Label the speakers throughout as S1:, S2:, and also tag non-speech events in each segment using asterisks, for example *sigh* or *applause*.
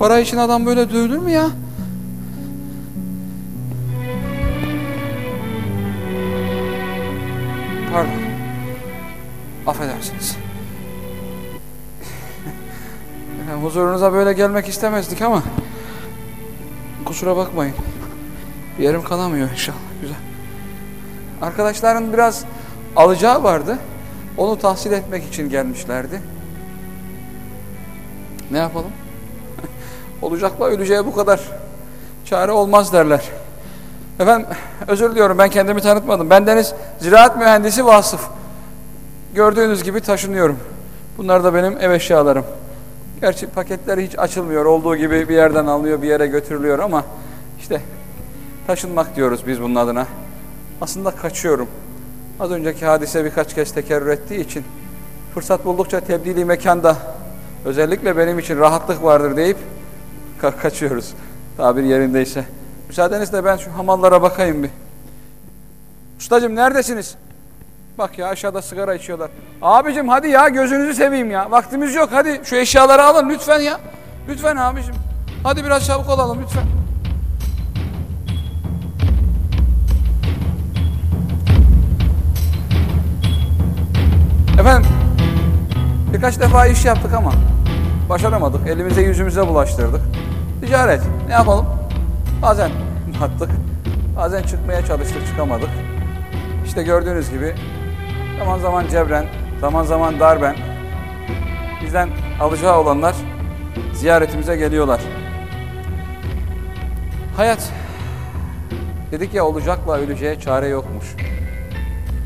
S1: para için adam böyle dövülür mü ya? Pardon. Affedersiniz. *laughs* Huzurunuza böyle gelmek istemezdik ama kusura bakmayın. Bir yerim kanamıyor inşallah. Güzel. Arkadaşların biraz alacağı vardı. Onu tahsil etmek için gelmişlerdi. Ne yapalım? Olacakla öleceğe bu kadar çare olmaz derler. Efendim özür diliyorum ben kendimi tanıtmadım. Ben Deniz Ziraat Mühendisi Vasıf. Gördüğünüz gibi taşınıyorum. Bunlar da benim ev eşyalarım. Gerçi paketler hiç açılmıyor. Olduğu gibi bir yerden alınıyor bir yere götürülüyor ama işte taşınmak diyoruz biz bunun adına. Aslında kaçıyorum. Az önceki hadise birkaç kez tekerrür ettiği için fırsat buldukça tebdili mekanda özellikle benim için rahatlık vardır deyip ka- kaçıyoruz. Tabir yerindeyse. Müsaadenizle ben şu hamallara bakayım bir. Ustacım neredesiniz? Bak ya aşağıda sigara içiyorlar. Abicim hadi ya gözünüzü seveyim ya. Vaktimiz yok hadi şu eşyaları alın lütfen ya. Lütfen abicim. Hadi biraz çabuk olalım lütfen. Efendim birkaç defa iş yaptık ama başaramadık. Elimize yüzümüze bulaştırdık. Ticaret ne yapalım? Bazen battık. Bazen çıkmaya çalıştık çıkamadık. İşte gördüğünüz gibi zaman zaman cebren, zaman zaman darben bizden alacağı olanlar ziyaretimize geliyorlar. Hayat dedik ya olacakla öleceğe çare yokmuş.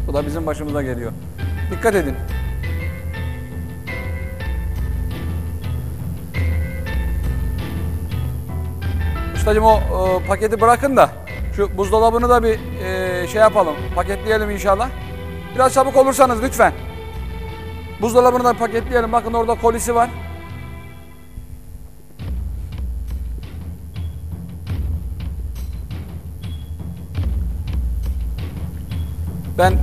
S1: Bu da bizim başımıza geliyor. Dikkat edin. Ustacığım o e, paketi bırakın da şu buzdolabını da bir e, şey yapalım. Paketleyelim inşallah. Biraz çabuk olursanız lütfen. Buzdolabını da paketleyelim. Bakın orada kolisi var. Ben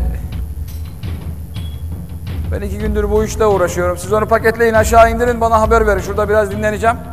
S1: ben iki gündür bu işle uğraşıyorum. Siz onu paketleyin aşağı indirin bana haber verin. Şurada biraz dinleneceğim.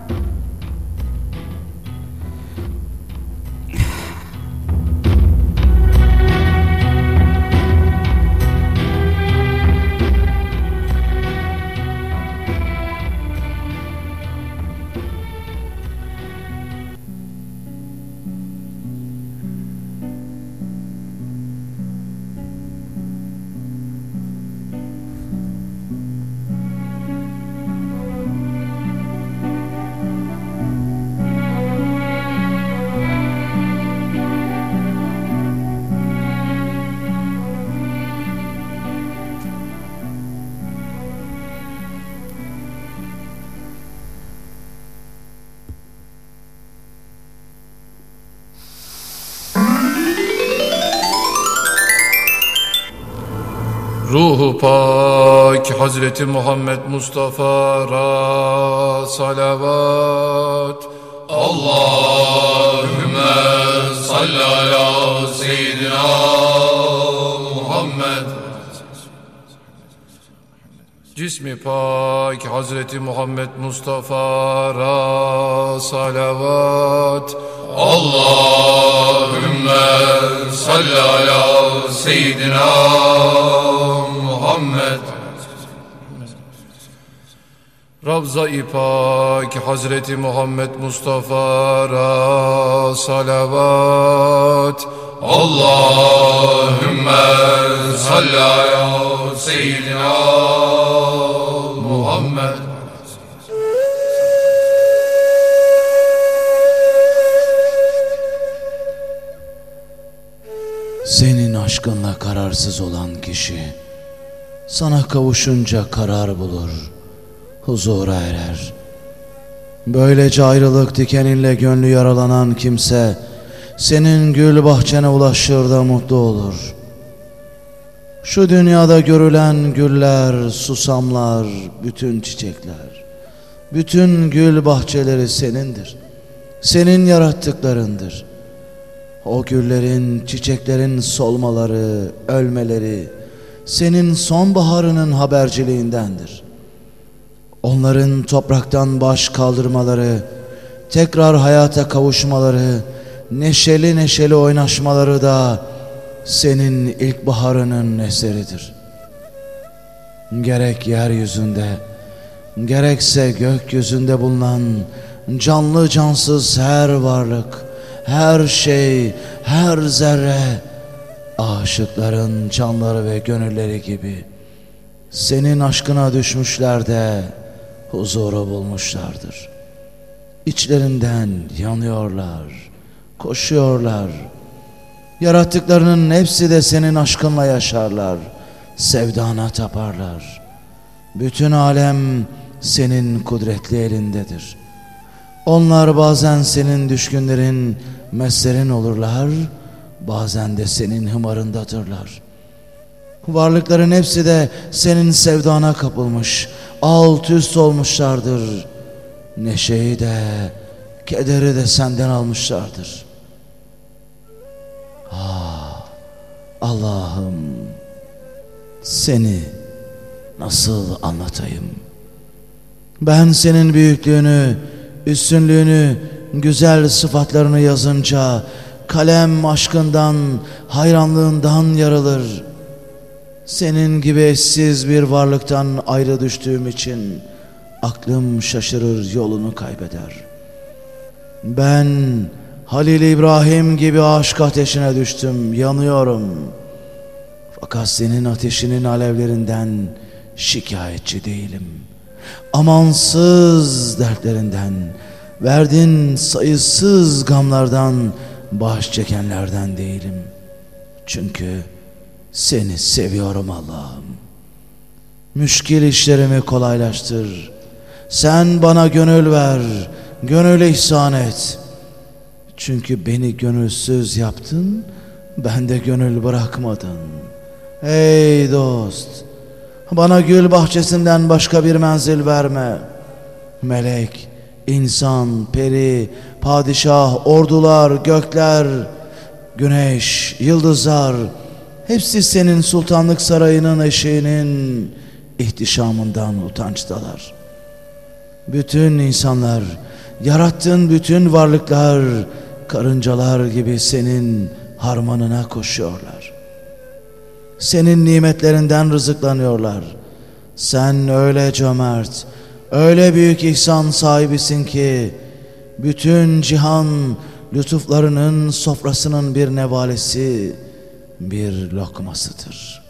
S2: Ruhu pak Hazreti Muhammed Mustafa ra salavat. Allahümme salli ala seyyidina Muhammed. Cismi pak Hazreti Muhammed Mustafa ra salavat Allahümme salli ala seyyidina Muhammed. Ravza-i Pak Hazreti Muhammed Mustafa ra salavat. Allahümme salli ala seyyidina Muhammed
S3: aşkınla kararsız olan kişi sana kavuşunca karar bulur, huzura erer. Böylece ayrılık dikeninle gönlü yaralanan kimse senin gül bahçene ulaşır da mutlu olur. Şu dünyada görülen güller, susamlar, bütün çiçekler, bütün gül bahçeleri senindir. Senin yarattıklarındır. O güllerin, çiçeklerin solmaları, ölmeleri senin sonbaharının haberciliğindendir. Onların topraktan baş kaldırmaları, tekrar hayata kavuşmaları, neşeli neşeli oynaşmaları da senin ilkbaharının eseridir. Gerek yeryüzünde, gerekse gökyüzünde bulunan canlı cansız her varlık, her şey, her zerre, aşıkların canları ve gönülleri gibi senin aşkına düşmüşler de huzuru bulmuşlardır. İçlerinden yanıyorlar, koşuyorlar. Yarattıklarının hepsi de senin aşkınla yaşarlar, sevdana taparlar. Bütün alem senin kudretli elindedir. Onlar bazen senin düşkünlerin, meslerin olurlar, bazen de senin hımarındadırlar. Varlıkların hepsi de senin sevdana kapılmış, alt üst olmuşlardır. Neşeyi de, kederi de senden almışlardır. Ah, Allah'ım seni nasıl anlatayım? Ben senin büyüklüğünü, üstünlüğünü, güzel sıfatlarını yazınca kalem aşkından, hayranlığından yarılır. Senin gibi eşsiz bir varlıktan ayrı düştüğüm için aklım şaşırır yolunu kaybeder. Ben Halil İbrahim gibi aşk ateşine düştüm, yanıyorum. Fakat senin ateşinin alevlerinden şikayetçi değilim. Amansız dertlerinden, verdin sayısız gamlardan, baş çekenlerden değilim. Çünkü seni seviyorum Allah'ım. Müşkil işlerimi kolaylaştır. Sen bana gönül ver, gönül ihsan et. Çünkü beni gönülsüz yaptın, ben de gönül bırakmadın. Ey dost, bana gül bahçesinden başka bir menzil verme. Melek, insan, peri, padişah, ordular, gökler, güneş, yıldızlar, hepsi senin sultanlık sarayının eşiğinin ihtişamından utançtalar. Bütün insanlar, yarattığın bütün varlıklar, karıncalar gibi senin harmanına koşuyorlar. Senin nimetlerinden rızıklanıyorlar. Sen öyle cömert, öyle büyük ihsan sahibisin ki bütün cihan lütuflarının sofrasının bir nevalesi, bir lokmasıdır.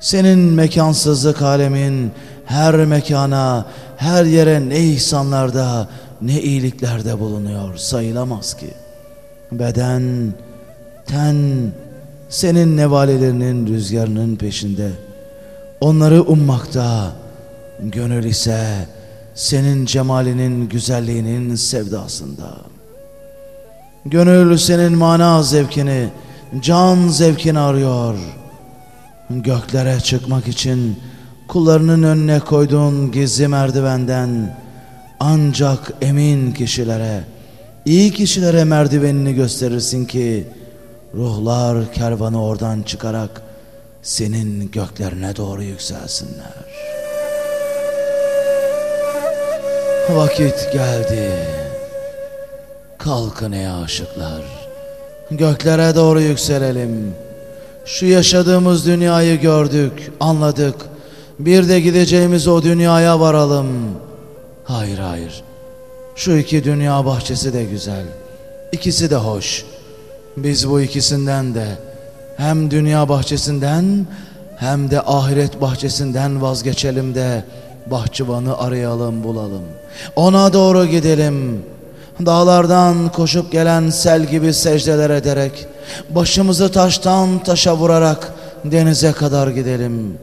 S3: Senin mekansızlık alemin her mekana, her yere ne ihsanlarda, ne iyiliklerde bulunuyor sayılamaz ki. Beden, ten, senin nevalelerinin rüzgarının peşinde. Onları ummakta, gönül ise senin cemalinin güzelliğinin sevdasında. Gönül senin mana zevkini, can zevkini arıyor. Göklere çıkmak için kullarının önüne koyduğun gizli merdivenden ancak emin kişilere, iyi kişilere merdivenini gösterirsin ki ruhlar kervanı oradan çıkarak senin göklerine doğru yükselsinler. Vakit geldi. Kalkın ey aşıklar. Göklere doğru yükselelim. Şu yaşadığımız dünyayı gördük, anladık. Bir de gideceğimiz o dünyaya varalım. Hayır hayır. Şu iki dünya bahçesi de güzel. İkisi de hoş. Biz bu ikisinden de hem dünya bahçesinden hem de ahiret bahçesinden vazgeçelim de bahçıvanı arayalım bulalım. Ona doğru gidelim. Dağlardan koşup gelen sel gibi secdeler ederek Başımızı taştan taşa vurarak denize kadar gidelim.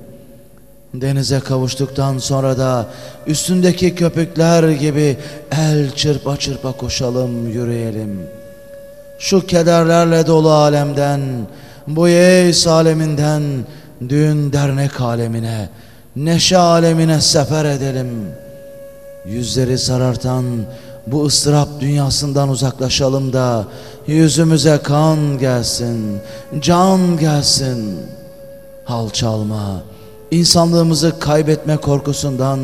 S3: Denize kavuştuktan sonra da üstündeki köpükler gibi el çırpa çırpa koşalım, yürüyelim. Şu kederlerle dolu alemden, bu yeis aleminden, düğün dernek alemine, neşe alemine sefer edelim. Yüzleri sarartan bu ıstırap dünyasından uzaklaşalım da yüzümüze kan gelsin, can gelsin. Hal çalma, insanlığımızı kaybetme korkusundan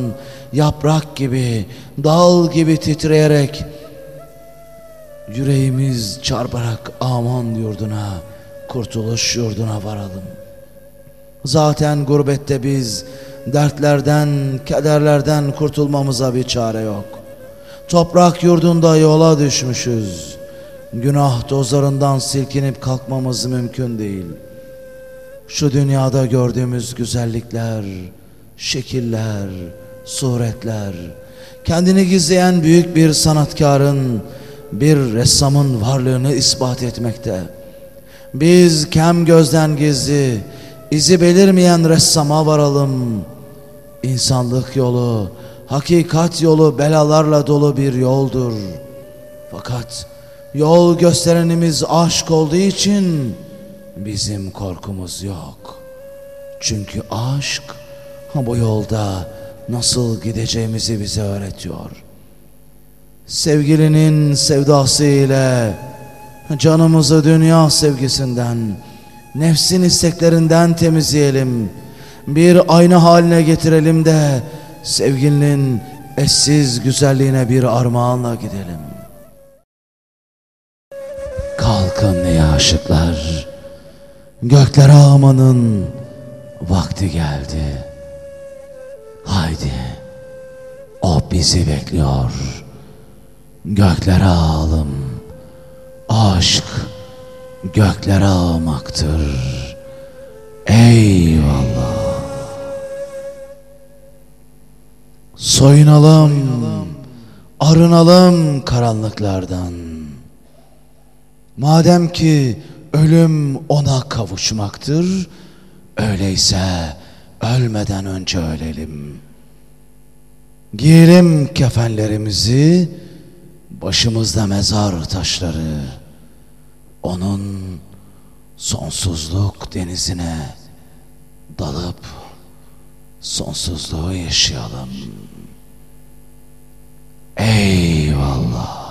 S3: yaprak gibi, dal gibi titreyerek yüreğimiz çarparak aman yurduna, kurtuluş yurduna varalım. Zaten gurbette biz dertlerden, kederlerden kurtulmamıza bir çare yok. Toprak yurdunda yola düşmüşüz. Günah tozlarından silkinip kalkmamız mümkün değil. Şu dünyada gördüğümüz güzellikler, şekiller, suretler, kendini gizleyen büyük bir sanatkarın, bir ressamın varlığını ispat etmekte. Biz kem gözden gizli, izi belirmeyen ressama varalım. İnsanlık yolu, hakikat yolu belalarla dolu bir yoldur. Fakat yol gösterenimiz aşk olduğu için bizim korkumuz yok. Çünkü aşk bu yolda nasıl gideceğimizi bize öğretiyor. Sevgilinin sevdası ile canımızı dünya sevgisinden, nefsin isteklerinden temizleyelim. Bir ayna haline getirelim de sevgilinin eşsiz güzelliğine bir armağanla gidelim. Kalkın ey aşıklar, göklere ağmanın vakti geldi. Haydi, o bizi bekliyor. Göklere ağalım, aşk göklere ağmaktır. Eyvallah. Soyunalım, arınalım karanlıklardan. Madem ki ölüm ona kavuşmaktır, öyleyse ölmeden önce ölelim. Giyelim kefenlerimizi, başımızda mezar taşları, onun sonsuzluk denizine dalıp sonsuzluğu yaşayalım. Eyvallah.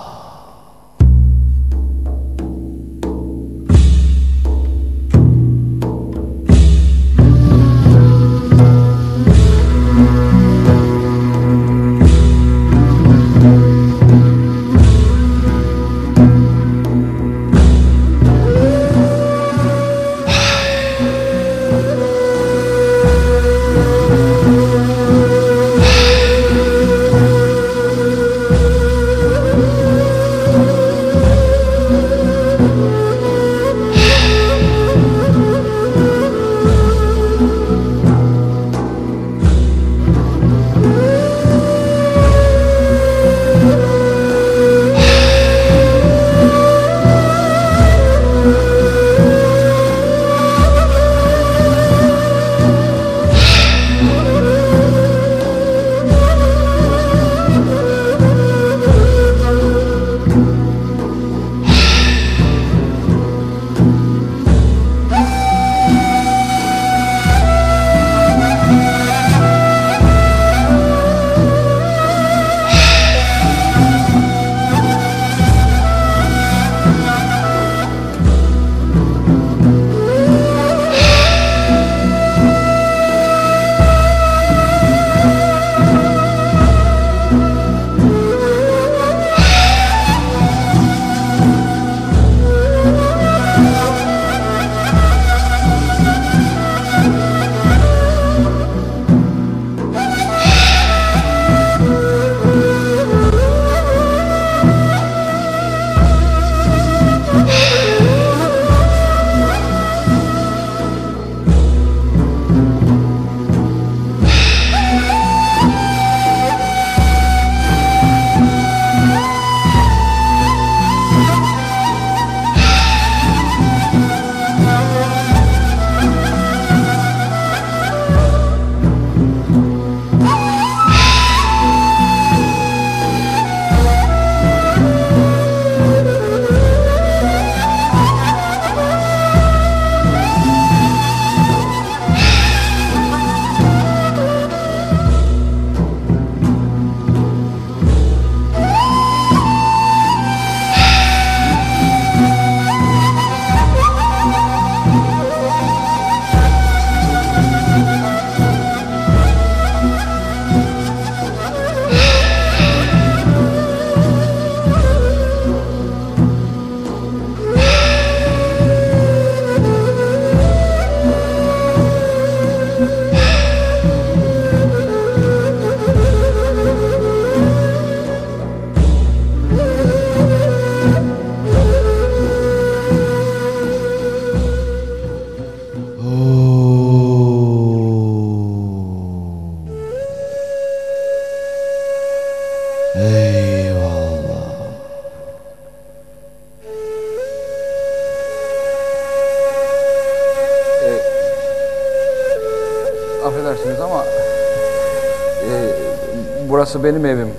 S1: Benim evim.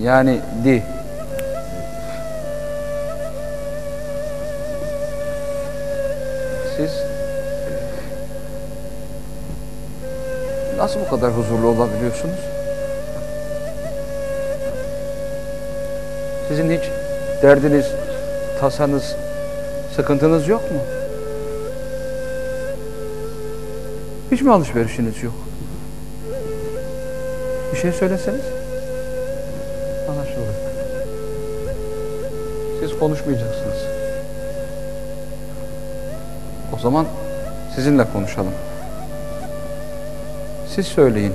S1: Yani di. Siz nasıl bu kadar huzurlu olabiliyorsunuz? Sizin hiç derdiniz, tasanız, sıkıntınız yok mu? Hiç mi alışverişiniz yok? Şey söyleseniz. Anlaşıldı. Siz konuşmayacaksınız. O zaman sizinle konuşalım. Siz söyleyin.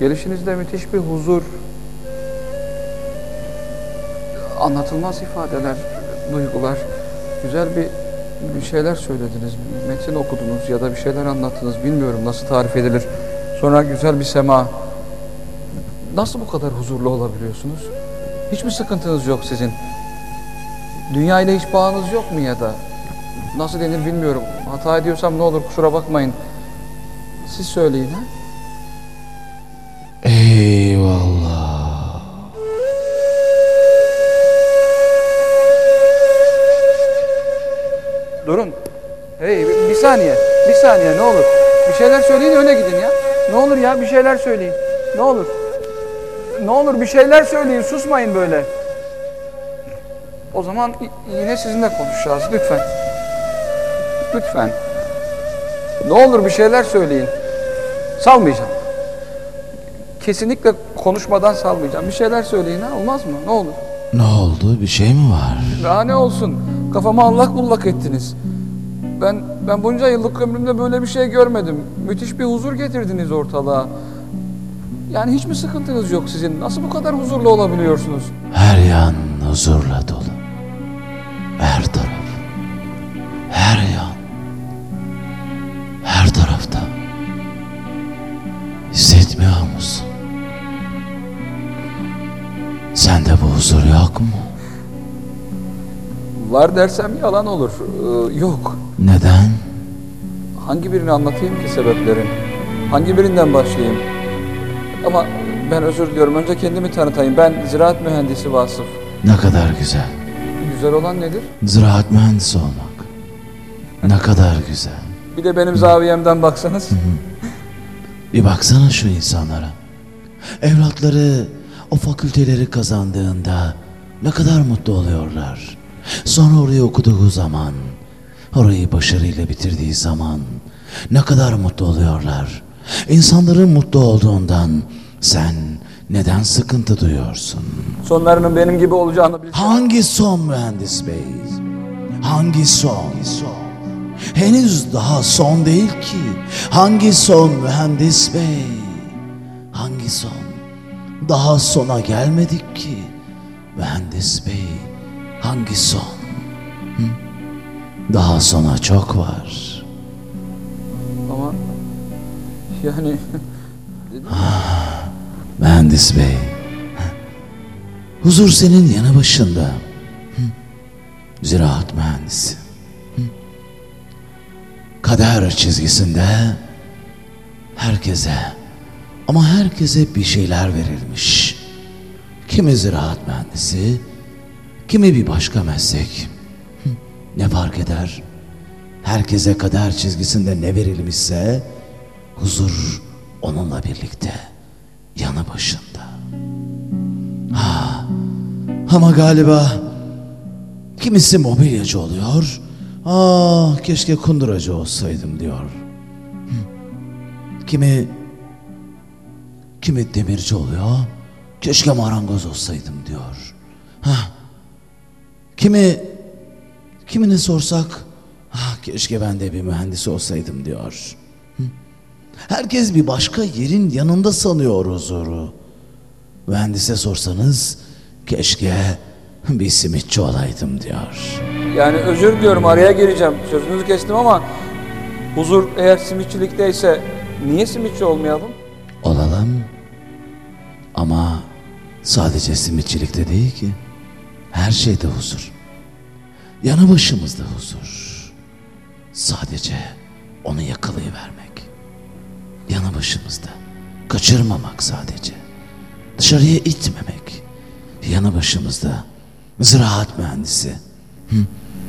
S1: Gelişinizde müthiş bir huzur, anlatılmaz ifadeler, duygular, güzel bir bir şeyler söylediniz, metin okudunuz ya da bir şeyler anlattınız. Bilmiyorum nasıl tarif edilir. Sonra güzel bir sema. Nasıl bu kadar huzurlu olabiliyorsunuz? Hiçbir sıkıntınız yok sizin. Dünya ile hiç bağınız yok mu ya da? Nasıl denir bilmiyorum. Hata ediyorsam ne olur kusura bakmayın. Siz söyleyin ha?
S3: Eyvallah.
S1: Durun. Hey bir, bir saniye. Bir saniye ne olur. Bir şeyler söyleyin öyle gidin ya. Ne olur ya bir şeyler söyleyin. Ne olur. Ne olur bir şeyler söyleyin. Susmayın böyle. O zaman yine sizinle konuşacağız. Lütfen. Lütfen. Ne olur bir şeyler söyleyin. Salmayacağım. Kesinlikle konuşmadan salmayacağım. Bir şeyler söyleyin ha olmaz mı? Ne olur.
S3: Ne oldu? Bir şey mi var?
S1: Daha ne olsun? Kafamı allak bullak ettiniz. Ben ben bunca yıllık ömrümde böyle bir şey görmedim. Müthiş bir huzur getirdiniz ortalığa. Yani hiç mi sıkıntınız yok sizin? Nasıl bu kadar huzurlu olabiliyorsunuz?
S3: Her yan huzurla dolu. Her taraf. Her yan. Her tarafta. Hissetmiyor musun? Sende bu huzur yok mu?
S1: Var dersem yalan olur. Ee, yok.
S3: Neden?
S1: Hangi birini anlatayım ki sebeplerin? Hangi birinden başlayayım? Ama ben özür diliyorum. Önce kendimi tanıtayım. Ben ziraat mühendisi Vasıf.
S3: Ne kadar güzel.
S1: Güzel olan nedir?
S3: Ziraat mühendisi olmak. Ne kadar güzel.
S1: Bir de benim zaviyemden baksanız.
S3: Bir baksana şu insanlara. Evlatları o fakülteleri kazandığında ne kadar mutlu oluyorlar. Sonra orayı okuduğu zaman, orayı başarıyla bitirdiği zaman ne kadar mutlu oluyorlar. İnsanların mutlu olduğundan sen neden sıkıntı duyuyorsun?
S1: Sonlarının benim gibi olacağını bilsem.
S3: Hangi son mühendis bey? Hangi son? Henüz daha son değil ki. Hangi son mühendis bey? Hangi son? Daha sona gelmedik ki. Mühendis bey, hangi son? Hı? Daha sona çok var.
S1: Ama yani
S3: Mühendis bey. Huzur senin yanı başında. Hı? Ziraat mühendisi. Hı? Kader çizgisinde herkese ama herkese bir şeyler verilmiş. Kimi ziraat mühendisi, kimi bir başka meslek. Ne fark eder? Herkese kader çizgisinde ne verilmişse huzur onunla birlikte yanı başında. Ha, ama galiba kimisi mobilyacı oluyor. Ah keşke kunduracı olsaydım diyor. Kimi kimi demirci oluyor. Keşke marangoz olsaydım diyor. Ha. Kimi kimine sorsak ah keşke ben de bir mühendis olsaydım diyor. Herkes bir başka yerin yanında sanıyor huzuru. Mühendise sorsanız keşke bir simitçi olaydım diyor.
S1: yani özür diliyorum araya gireceğim. Sözünüzü kestim ama huzur eğer simitçilikteyse niye simitçi olmayalım?
S3: Olalım ama sadece simitçilikte değil ki. Her şeyde huzur. Yanı başımızda huzur. Sadece onu yakalayıvermek. başımızda. Kaçırmamak sadece. Dışarıya itmemek. Yanı başımızda. Ziraat mühendisi.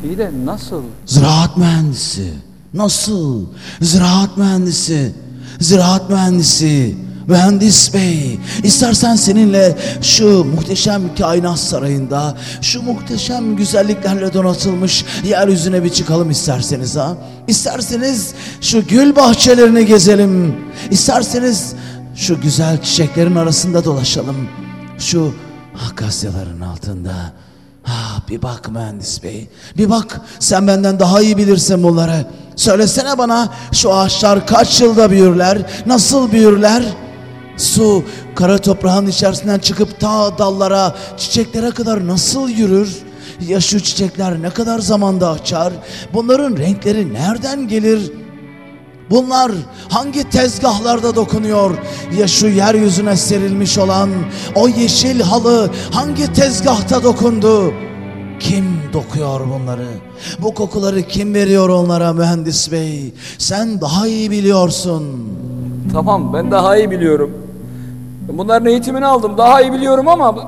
S1: İyi de nasıl?
S3: Ziraat mühendisi. Nasıl? Ziraat mühendisi. Ziraat mühendisi. Mühendis bey, istersen seninle şu muhteşem kainat sarayında, şu muhteşem güzelliklerle donatılmış yeryüzüne bir çıkalım isterseniz ha. İsterseniz şu gül bahçelerini gezelim. İsterseniz şu güzel çiçeklerin arasında dolaşalım. Şu akasyaların altında. Ha, bir bak mühendis bey. Bir bak sen benden daha iyi bilirsin bunları. Söylesene bana şu ağaçlar kaç yılda büyürler? Nasıl büyürler? Su kara toprağın içerisinden çıkıp ta dallara, çiçeklere kadar nasıl yürür? Ya şu çiçekler ne kadar zamanda açar? Bunların renkleri nereden gelir? Bunlar hangi tezgahlarda dokunuyor? Ya şu yeryüzüne serilmiş olan o yeşil halı hangi tezgahta dokundu? Kim dokuyor bunları? Bu kokuları kim veriyor onlara mühendis bey? Sen daha iyi biliyorsun.
S1: Tamam ben daha iyi biliyorum. Bunların eğitimini aldım daha iyi biliyorum ama bu-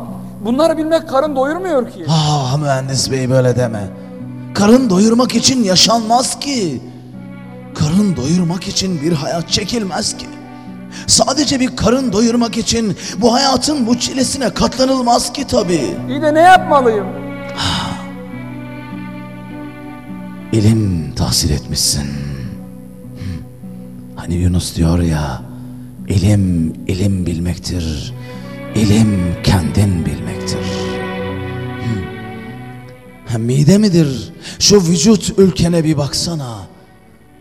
S1: bunları bilmek karın doyurmuyor ki.
S3: Ah mühendis bey böyle deme. Karın doyurmak için yaşanmaz ki. Karın doyurmak için bir hayat çekilmez ki. Sadece bir karın doyurmak için bu hayatın bu çilesine katlanılmaz ki tabii.
S1: İyi de ne yapmalıyım?
S3: İlim tahsil etmişsin. Hani Yunus diyor ya, ilim ilim bilmektir. İlim kendin bilmektir. Hı. Ha, mide midir? Şu vücut ülkene bir baksana.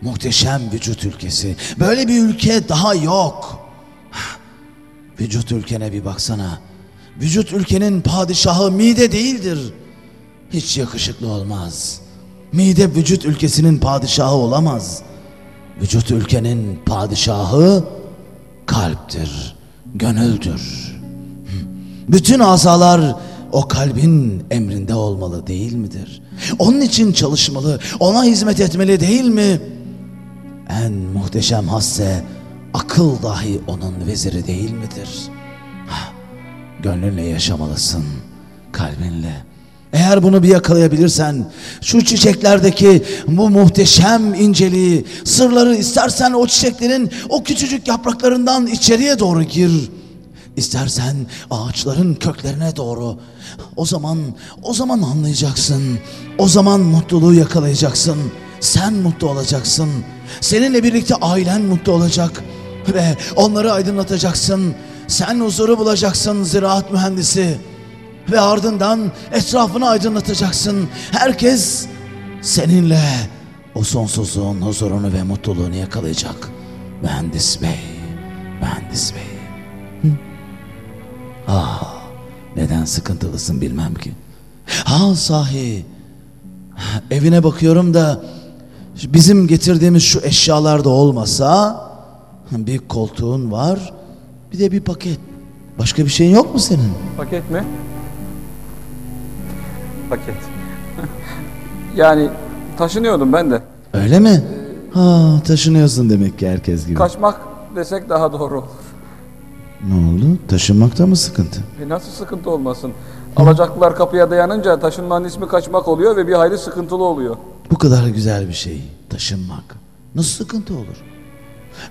S3: Muhteşem vücut ülkesi. Böyle bir ülke daha yok. Vücut ülkene bir baksana. Vücut ülkenin padişahı mide değildir. Hiç yakışıklı olmaz. Mide vücut ülkesinin padişahı olamaz. Vücut ülkenin padişahı kalptir, gönüldür. Bütün azalar o kalbin emrinde olmalı değil midir? Onun için çalışmalı, ona hizmet etmeli değil mi? En muhteşem hasse akıl dahi onun veziri değil midir? Gönlünle yaşamalısın, kalbinle. Eğer bunu bir yakalayabilirsen, şu çiçeklerdeki bu muhteşem inceliği, sırları istersen o çiçeklerin o küçücük yapraklarından içeriye doğru gir. İstersen ağaçların köklerine doğru. O zaman, o zaman anlayacaksın. O zaman mutluluğu yakalayacaksın. Sen mutlu olacaksın. Seninle birlikte ailen mutlu olacak. Ve onları aydınlatacaksın. Sen huzuru bulacaksın ziraat mühendisi. Ve ardından etrafını aydınlatacaksın. Herkes seninle o sonsuzluğun huzurunu ve mutluluğunu yakalayacak. Mühendis bey, mühendis bey. Ah, neden sıkıntılısın bilmem ki. Ha sahi, evine bakıyorum da bizim getirdiğimiz şu eşyalar da olmasa bir koltuğun var, bir de bir paket. Başka bir şeyin yok mu senin?
S1: Paket mi? Paket. *laughs* yani taşınıyordum ben de.
S3: Öyle mi? Ha taşınıyorsun demek ki herkes gibi.
S1: Kaçmak desek daha doğru olur.
S3: Ne oldu? Taşınmakta mı sıkıntı?
S1: E nasıl sıkıntı olmasın? Alacaklılar kapıya dayanınca taşınmanın ismi kaçmak oluyor ve bir hayli sıkıntılı oluyor.
S3: Bu kadar güzel bir şey taşınmak. Nasıl sıkıntı olur?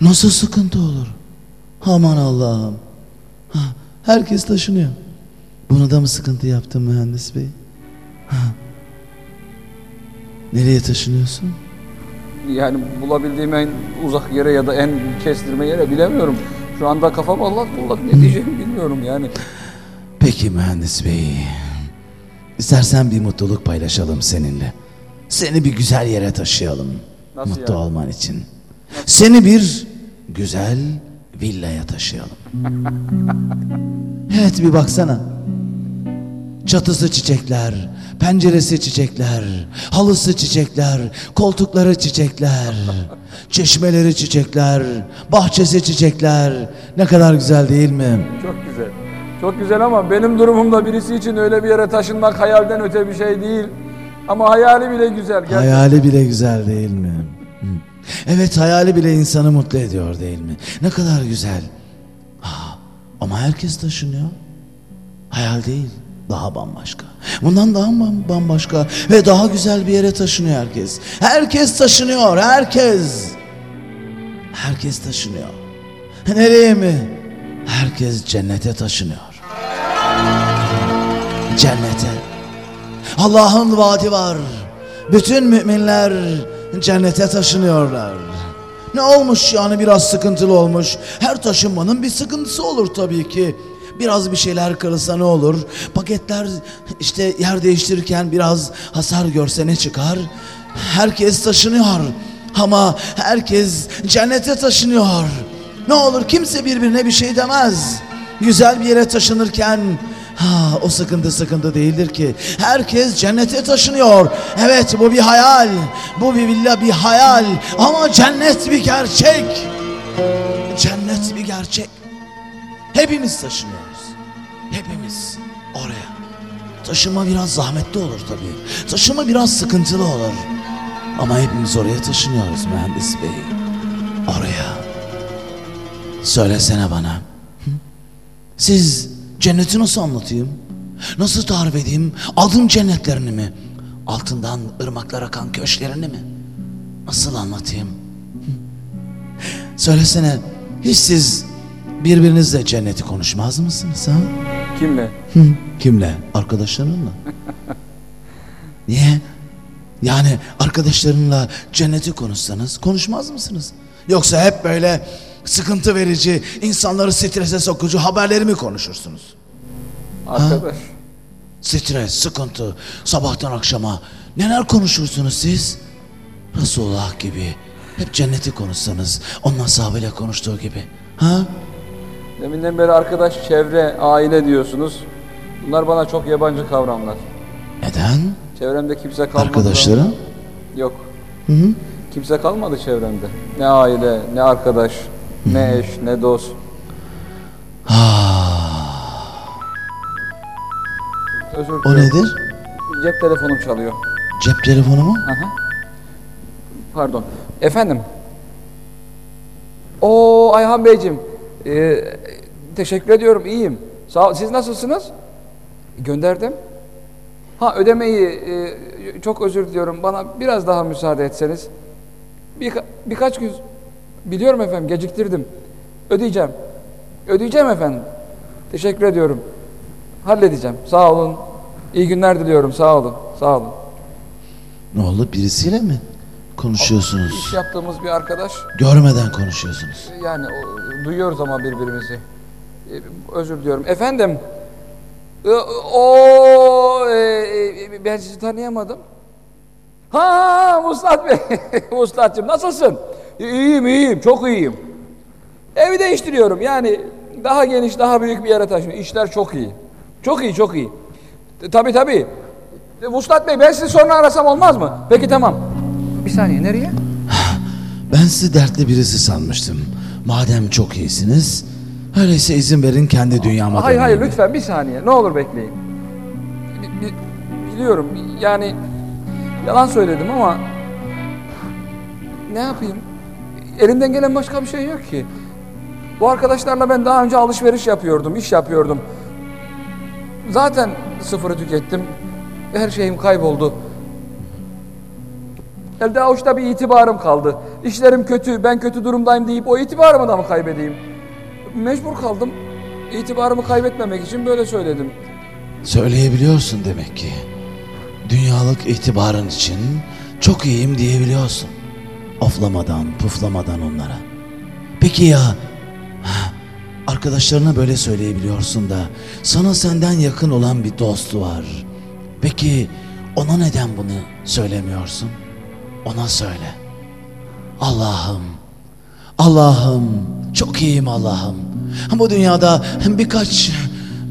S3: Nasıl sıkıntı olur? Aman Allah'ım. Ha, herkes taşınıyor. Buna da mı sıkıntı yaptın mühendis bey? Nereye taşınıyorsun?
S1: Yani bulabildiğim en uzak yere ya da en kestirme yere bilemiyorum. Şu anda kafam allak bullak ne diyeceğimi bilmiyorum yani.
S3: Peki mühendis bey. İstersen bir mutluluk paylaşalım seninle. Seni bir güzel yere taşıyalım.
S1: Nasıl
S3: Mutlu
S1: yani?
S3: olman için. Seni bir güzel villaya taşıyalım. *laughs* evet bir baksana. Çatısı çiçekler, penceresi çiçekler, halısı çiçekler, koltukları çiçekler, çeşmeleri çiçekler, bahçesi çiçekler. Ne kadar güzel değil mi?
S1: Çok güzel. Çok güzel ama benim durumumda birisi için öyle bir yere taşınmak hayalden öte bir şey değil. Ama hayali bile güzel. Gerçekten.
S3: Hayali bile güzel değil mi? Evet hayali bile insanı mutlu ediyor değil mi? Ne kadar güzel. Ha, ama herkes taşınıyor. Hayal değil, daha bambaşka. Bundan daha bam- bambaşka ve daha güzel bir yere taşınıyor herkes. Herkes taşınıyor, herkes. Herkes taşınıyor. Nereye mi? Herkes cennete taşınıyor. Cennete. Allah'ın vaadi var. Bütün müminler cennete taşınıyorlar. Ne olmuş yani biraz sıkıntılı olmuş. Her taşınmanın bir sıkıntısı olur tabii ki. Biraz bir şeyler kırılsa ne olur? Paketler işte yer değiştirirken biraz hasar görse ne çıkar? Herkes taşınıyor. Ama herkes cennete taşınıyor. Ne olur kimse birbirine bir şey demez. Güzel bir yere taşınırken Ha, o sıkıntı sıkıntı değildir ki. Herkes cennete taşınıyor. Evet bu bir hayal. Bu bir villa bir hayal. Ama cennet bir gerçek. Cennet bir gerçek. Hepimiz taşınıyoruz. Hepimiz oraya. Taşıma biraz zahmetli olur tabii. Taşıma biraz sıkıntılı olur. Ama hepimiz oraya taşınıyoruz mühendis bey. Oraya. Söylesene bana. Siz cenneti nasıl anlatayım? Nasıl tarif edeyim? Adım cennetlerini mi? Altından ırmaklar akan köşklerini mi? Nasıl anlatayım? Söylesene hiç siz birbirinizle cenneti konuşmaz mısınız ha?
S1: Kimle?
S3: Hı, Kimle? Arkadaşlarınla. *laughs* Niye? Yani arkadaşlarınla cenneti konuşsanız konuşmaz mısınız? Yoksa hep böyle sıkıntı verici, insanları strese sokucu haberleri mi konuşursunuz?
S1: Arkadaş.
S3: Stres, sıkıntı, sabahtan akşama neler konuşursunuz siz? Resulullah gibi hep cenneti konuşsanız onun ashabıyla konuştuğu gibi. Ha?
S1: Deminden beri arkadaş, çevre, aile diyorsunuz. Bunlar bana çok yabancı kavramlar.
S3: Neden?
S1: Çevremde kimse kalmadı.
S3: Arkadaşların?
S1: Yok.
S3: Hı hı.
S1: Kimse kalmadı çevremde. Ne aile, ne arkadaş, ne eş, ne dost. Özür
S3: O nedir?
S1: Cep telefonum çalıyor.
S3: Cep telefonu mu?
S1: Aha. Pardon. Efendim. O Ayhan Beyciğim. E, teşekkür ediyorum. iyiyim. Sağ. Siz nasılsınız? Gönderdim. Ha ödemeyi e, çok özür diliyorum. Bana biraz daha müsaade etseniz. Birka- birkaç gün biliyorum efendim geciktirdim. Ödeyeceğim. Ödeyeceğim efendim. Teşekkür ediyorum. Halledeceğim. Sağ olun. İyi günler diliyorum. Sağ olun. Sağ olun.
S3: Ne oldu? Birisiyle mi konuşuyorsunuz?
S1: İş yaptığımız bir arkadaş.
S3: Görmeden konuşuyorsunuz.
S1: Yani o- duyuyoruz ama birbirimizi. E, özür diliyorum. Efendim. e, O e, e, ben sizi tanıyamadım. Ha Muslat Bey. *laughs* Muslat'cığım nasılsın? İyiyim iyiyim çok iyiyim. Evi değiştiriyorum yani daha geniş daha büyük bir yere taşınıyorum. İşler çok iyi. Çok iyi çok iyi. E, Tabii tabii. E, Muslat Bey ben sizi sonra arasam olmaz mı? Peki tamam. Bir saniye nereye?
S3: Ben sizi dertli birisi sanmıştım. Madem çok iyisiniz, öyleyse izin verin kendi dünyama
S1: Hayır hayır lütfen bir saniye ne olur bekleyin. Bi- bi- biliyorum yani yalan söyledim ama ne yapayım? Elimden gelen başka bir şey yok ki. Bu arkadaşlarla ben daha önce alışveriş yapıyordum, iş yapıyordum. Zaten sıfırı tükettim. Her şeyim kayboldu. Elde avuçta bir itibarım kaldı. İşlerim kötü, ben kötü durumdayım deyip o itibarımı da mı kaybedeyim? Mecbur kaldım. İtibarımı kaybetmemek için böyle söyledim.
S3: Söyleyebiliyorsun demek ki. Dünyalık itibarın için çok iyiyim diyebiliyorsun. Oflamadan, puflamadan onlara. Peki ya arkadaşlarına böyle söyleyebiliyorsun da sana senden yakın olan bir dost var. Peki ona neden bunu söylemiyorsun? Ona söyle. Allah'ım, Allah'ım, çok iyiyim Allah'ım. Bu dünyada birkaç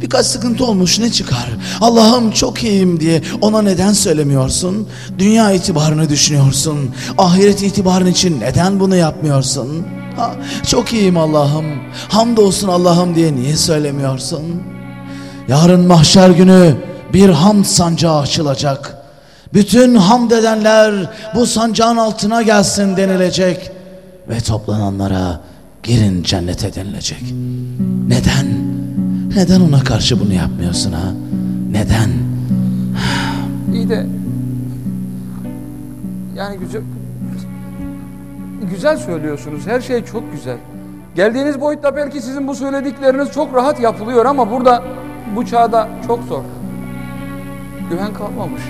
S3: birkaç sıkıntı olmuş ne çıkar? Allah'ım çok iyiyim diye ona neden söylemiyorsun? Dünya itibarını düşünüyorsun. Ahiret itibarın için neden bunu yapmıyorsun? Ha, çok iyiyim Allah'ım. Hamdolsun Allah'ım diye niye söylemiyorsun? Yarın mahşer günü bir hamd sancağı açılacak. Bütün hamd edenler bu sancağın altına gelsin denilecek ve toplananlara girin cennete denilecek. Neden? Neden ona karşı bunu yapmıyorsun ha? Neden?
S1: İyi de yani güzel güzel söylüyorsunuz. Her şey çok güzel. Geldiğiniz boyutta belki sizin bu söyledikleriniz çok rahat yapılıyor ama burada bu çağda çok zor. Güven kalmamış.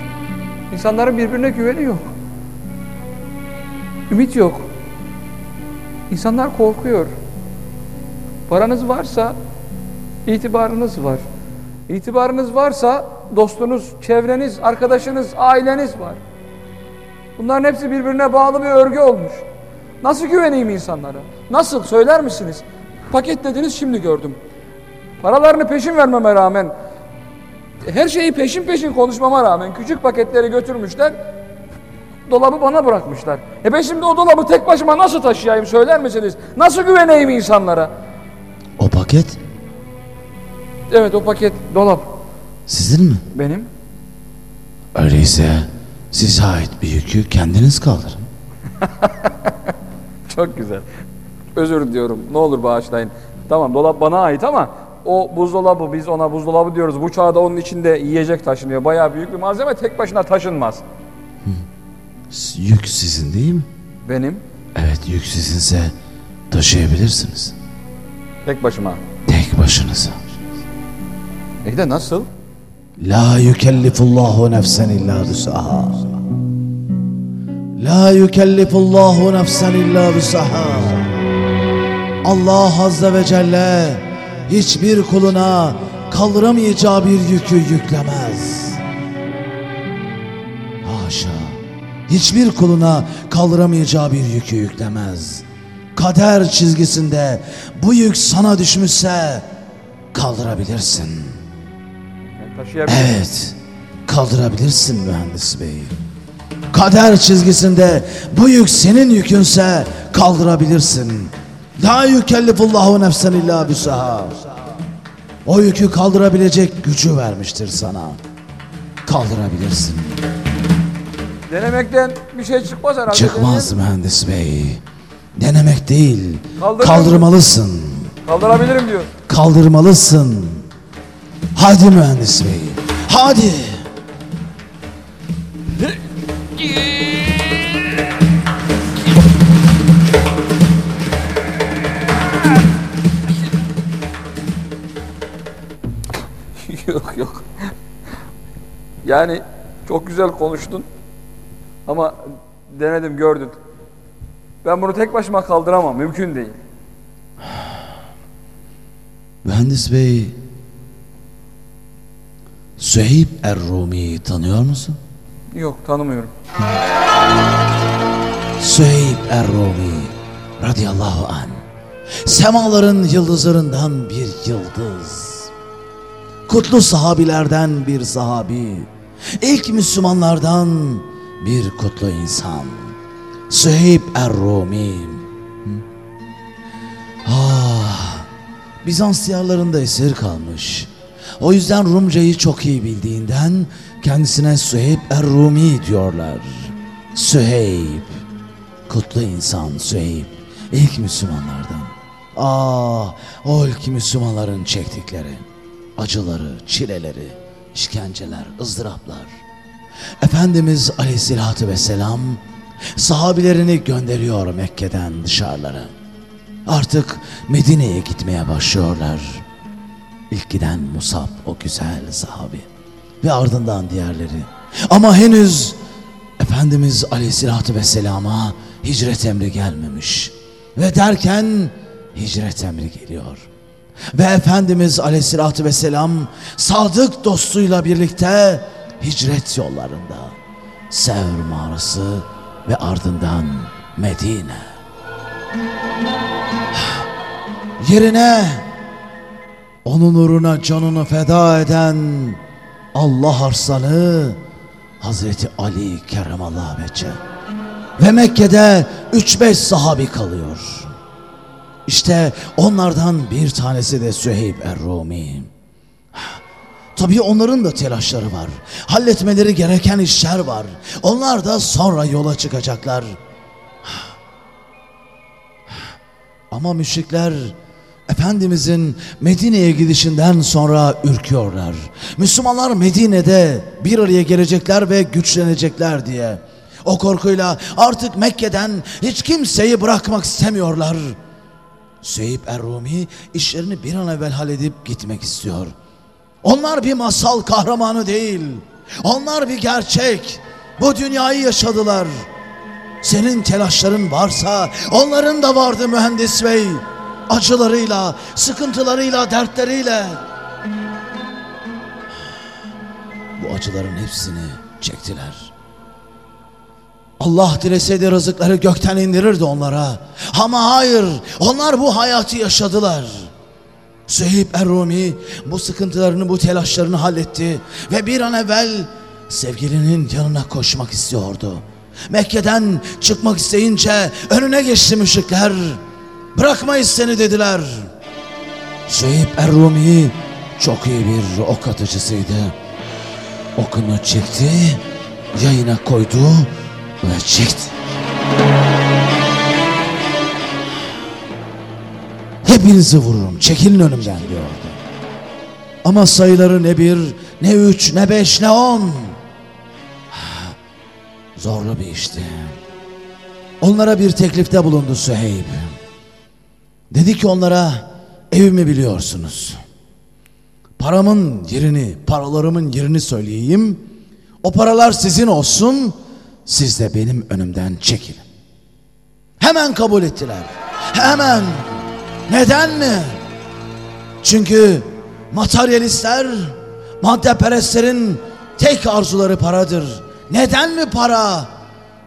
S1: İnsanların birbirine güveni yok. Ümit yok. İnsanlar korkuyor. Paranız varsa itibarınız var. İtibarınız varsa dostunuz, çevreniz, arkadaşınız, aileniz var. Bunların hepsi birbirine bağlı bir örgü olmuş. Nasıl güveneyim insanlara? Nasıl söyler misiniz? Paketlediniz şimdi gördüm. Paralarını peşin vermeme rağmen her şeyi peşin peşin konuşmama rağmen küçük paketleri götürmüşler. Dolabı bana bırakmışlar. E ben şimdi o dolabı tek başıma nasıl taşıyayım söyler misiniz? Nasıl güveneyim insanlara?
S3: O paket
S1: Evet o paket dolap
S3: sizin mi?
S1: benim.
S3: Öyleyse size ait bir yükü kendiniz kaldırın. *laughs*
S1: Çok güzel. Özür diliyorum. Ne olur bağışlayın. Tamam dolap bana ait ama o buzdolabı biz ona buzdolabı diyoruz. Bu çağda onun içinde yiyecek taşınıyor. Bayağı büyük bir malzeme tek başına taşınmaz.
S3: S- Yük sizin değil mi?
S1: Benim
S3: Evet yük sizinse taşıyabilirsiniz.
S1: tek başıma.
S3: Tek başınıza.
S1: İyi de nasıl?
S3: La yükellifullahu nefsen illa bisaha. La yükellifullahu nefsen illa bisaha. Allah Azze ve Celle hiçbir kuluna kaldıramayacağı bir yükü yüklemez. Haşa. Hiçbir kuluna kaldıramayacağı bir yükü yüklemez. Kader çizgisinde bu yük sana düşmüşse kaldırabilirsin. Evet, kaldırabilirsin mühendis bey. Kader çizgisinde bu yük senin yükünse kaldırabilirsin. La yükellifullahu nefsen illa bisaha. O yükü kaldırabilecek gücü vermiştir sana. Kaldırabilirsin.
S1: Denemekten bir şey çıkmaz herhalde.
S3: Çıkmaz mühendis bey. Denemek değil,
S1: Kaldırır
S3: kaldırmalısın.
S1: Kaldırabilirim diyor.
S3: Kaldırmalısın. Hadi mühendis bey. Hadi. *laughs*
S1: yok yok. Yani çok güzel konuştun. Ama denedim gördün. Ben bunu tek başıma kaldıramam. Mümkün değil.
S3: Mühendis bey. Süheyb Er-Rumi'yi tanıyor musun?
S1: Yok tanımıyorum.
S3: Süheyb Er-Rumi radıyallahu an. Semaların yıldızlarından bir yıldız. Kutlu sahabilerden bir sahabi. İlk Müslümanlardan bir kutlu insan. Süheyb Er-Rumi. Ah, Bizans diyarlarında esir kalmış. O yüzden Rumcayı çok iyi bildiğinden kendisine Süheyb Er-Rumi diyorlar. Süheyb. Kutlu insan Süheyb. ilk Müslümanlardan. Ah o ilk Müslümanların çektikleri. Acıları, çileleri, işkenceler, ızdıraplar. Efendimiz Aleyhisselatü Vesselam sahabilerini gönderiyor Mekke'den dışarılara. Artık Medine'ye gitmeye başlıyorlar. İlk giden Musab o güzel sahabi ve ardından diğerleri. Ama henüz Efendimiz Aleyhisselatü Vesselam'a hicret emri gelmemiş. Ve derken hicret emri geliyor. Ve Efendimiz Aleyhisselatü Vesselam sadık dostuyla birlikte hicret yollarında. Sevr mağarası ve ardından Medine. *sighs* Yerine onun uğruna canını feda eden Allah arslanı Hazreti Ali Keremallahu Vece. Ve Mekke'de 3-5 sahabi kalıyor. İşte onlardan bir tanesi de Süheyb Er-Rumi. Tabii onların da telaşları var. Halletmeleri gereken işler var. Onlar da sonra yola çıkacaklar. Ama müşrikler Efendimizin Medine'ye gidişinden sonra ürküyorlar. Müslümanlar Medine'de bir araya gelecekler ve güçlenecekler diye. O korkuyla artık Mekke'den hiç kimseyi bırakmak istemiyorlar. Süheyb Er-Rumi işlerini bir an evvel halledip gitmek istiyor. Onlar bir masal kahramanı değil. Onlar bir gerçek. Bu dünyayı yaşadılar. Senin telaşların varsa onların da vardı mühendis bey. Acılarıyla, sıkıntılarıyla, dertleriyle. Bu acıların hepsini çektiler. Allah dileseydi rızıkları gökten indirirdi onlara. Ama hayır, onlar bu hayatı yaşadılar. Süheyb Er-Rumi bu sıkıntılarını, bu telaşlarını halletti ve bir an evvel sevgilinin yanına koşmak istiyordu. Mekke'den çıkmak isteyince önüne geçti müşrikler. Bırakmayız seni dediler. Süheyb Er-Rumi çok iyi bir ok atıcısıydı. Okunu çekti, yayına koydu ve çekti. Hepinizi vururum, çekilin önümden diyordu. Ama sayıları ne bir, ne üç, ne beş, ne on. Zorlu bir işti. Onlara bir teklifte bulundu Süheyb. Dedi ki onlara evimi biliyorsunuz. Paramın yerini, paralarımın yerini söyleyeyim. O paralar sizin olsun. Siz de benim önümden çekilin. Hemen kabul ettiler. Hemen. Neden mi? Çünkü materyalistler, maddeperestlerin tek arzuları paradır. Neden mi para?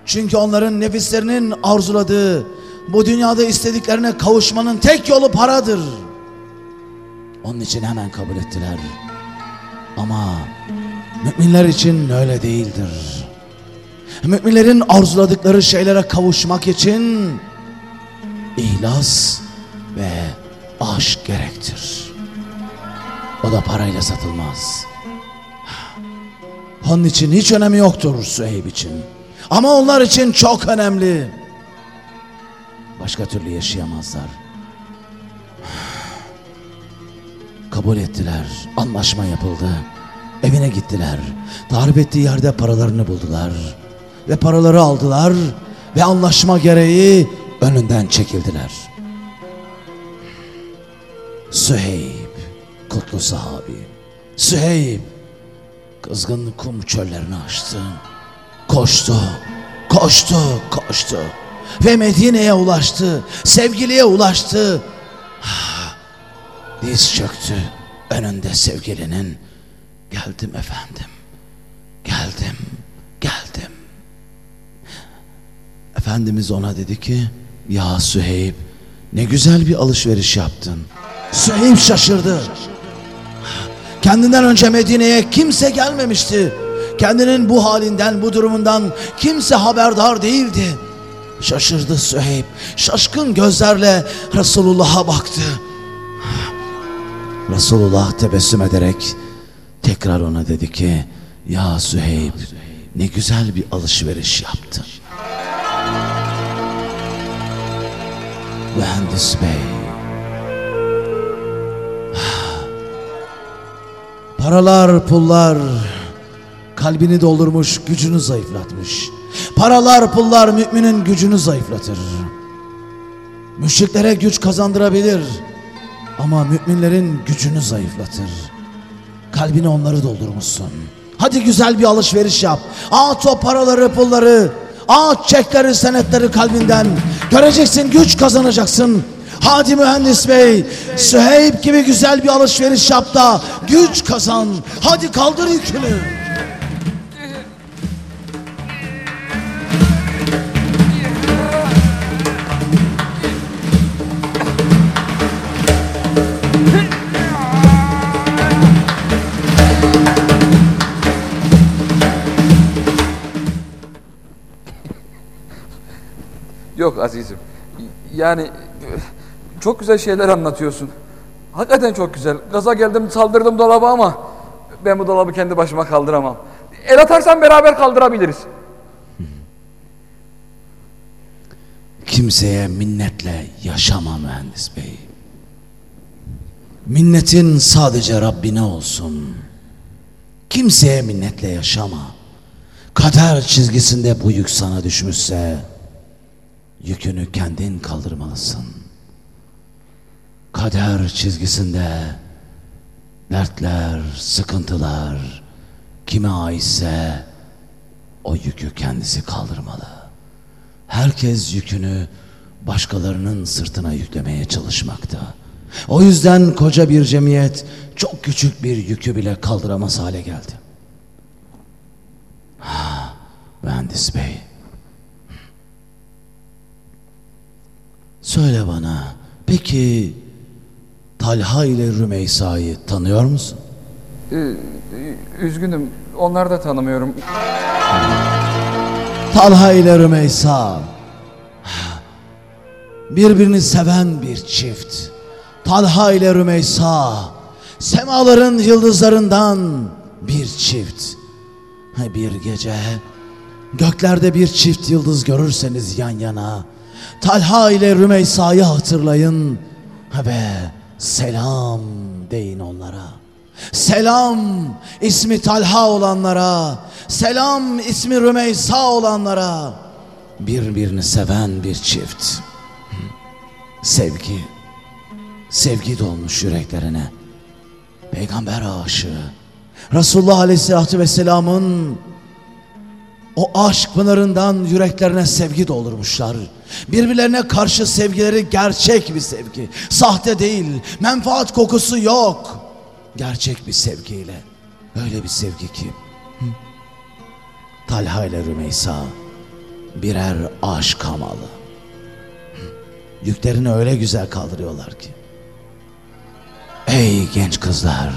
S3: Çünkü onların nefislerinin arzuladığı, bu dünyada istediklerine kavuşmanın tek yolu paradır. Onun için hemen kabul ettiler. Ama müminler için öyle değildir. Müminlerin arzuladıkları şeylere kavuşmak için ihlas ve aşk gerektir. O da parayla satılmaz. Onun için hiç önemi yoktur Süheyb için. Ama onlar için çok önemli. Başka türlü yaşayamazlar. Kabul ettiler. Anlaşma yapıldı. Evine gittiler. Tarif ettiği yerde paralarını buldular. Ve paraları aldılar. Ve anlaşma gereği önünden çekildiler. Süheyb, kutlu sahabi. Süheyb, kızgın kum çöllerini aştı. Koştu, koştu, koştu. Ve Medine'ye ulaştı, sevgiliye ulaştı. *sighs* Diz çöktü önünde sevgilinin. Geldim efendim, geldim, geldim. Efendimiz ona dedi ki, ya Süheyb ne güzel bir alışveriş yaptın. Süheyb şaşırdı. Kendinden önce Medine'ye kimse gelmemişti. Kendinin bu halinden, bu durumundan kimse haberdar değildi. Şaşırdı Süheyb. Şaşkın gözlerle Resulullah'a baktı. Resulullah tebessüm ederek tekrar ona dedi ki Ya Süheyb ne güzel bir alışveriş yaptın. Mühendis Bey Paralar pullar kalbini doldurmuş gücünü zayıflatmış. Paralar pullar müminin gücünü zayıflatır. Müşriklere güç kazandırabilir ama müminlerin gücünü zayıflatır. Kalbine onları doldurmuşsun. Hadi güzel bir alışveriş yap. At o paraları pulları. At çekleri senetleri kalbinden. Göreceksin güç kazanacaksın. Hadi mühendis bey Süheyb gibi güzel bir alışveriş yap da güç kazan. Hadi kaldır yükünü.
S1: Yok azizim. Yani çok güzel şeyler anlatıyorsun. Hakikaten çok güzel. Gaza geldim saldırdım dolaba ama Ben bu dolabı kendi başıma kaldıramam. El atarsan beraber kaldırabiliriz.
S3: Kimseye minnetle yaşama mühendis bey. Minnetin sadece Rabbine olsun. Kimseye minnetle yaşama. Kader çizgisinde bu yük sana düşmüşse yükünü kendin kaldırmalısın. Kader çizgisinde dertler, sıkıntılar kime aitse o yükü kendisi kaldırmalı. Herkes yükünü başkalarının sırtına yüklemeye çalışmakta. O yüzden koca bir cemiyet çok küçük bir yükü bile kaldıramaz hale geldi. Ha, mühendis bey. Söyle bana, peki Talha ile Rümeysa'yı tanıyor musun?
S1: Üzgünüm. Onları da tanımıyorum.
S3: Talha ile Rümeysa birbirini seven bir çift. Talha ile Rümeysa semaların yıldızlarından bir çift. Bir gece göklerde bir çift yıldız görürseniz yan yana Talha ile Rümeysa'yı hatırlayın ve selam deyin onlara. Selam ismi Talha olanlara, selam ismi Rümeysa olanlara. Birbirini seven bir çift. Sevgi, sevgi dolmuş yüreklerine. Peygamber aşığı, Resulullah Aleyhisselatü Vesselam'ın o aşk pınarından yüreklerine sevgi doldurmuşlar. Birbirlerine karşı sevgileri gerçek bir sevgi. Sahte değil, menfaat kokusu yok. Gerçek bir sevgiyle. Öyle bir sevgi ki. Hı? Talha ile Rümeysa birer aşk hamalı. Yüklerini öyle güzel kaldırıyorlar ki. Ey genç kızlar,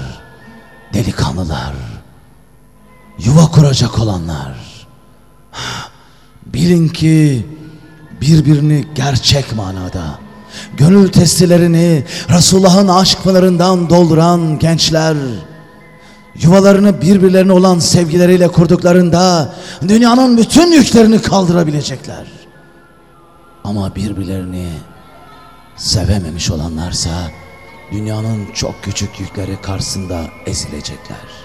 S3: delikanlılar, yuva kuracak olanlar. Bilin ki birbirini gerçek manada, gönül testilerini Resulullah'ın aşk pınarından dolduran gençler, yuvalarını birbirlerine olan sevgileriyle kurduklarında dünyanın bütün yüklerini kaldırabilecekler. Ama birbirlerini sevememiş olanlarsa dünyanın çok küçük yükleri karşısında ezilecekler.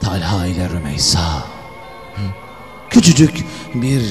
S3: Talha ile Rümeysa. Küçücük bir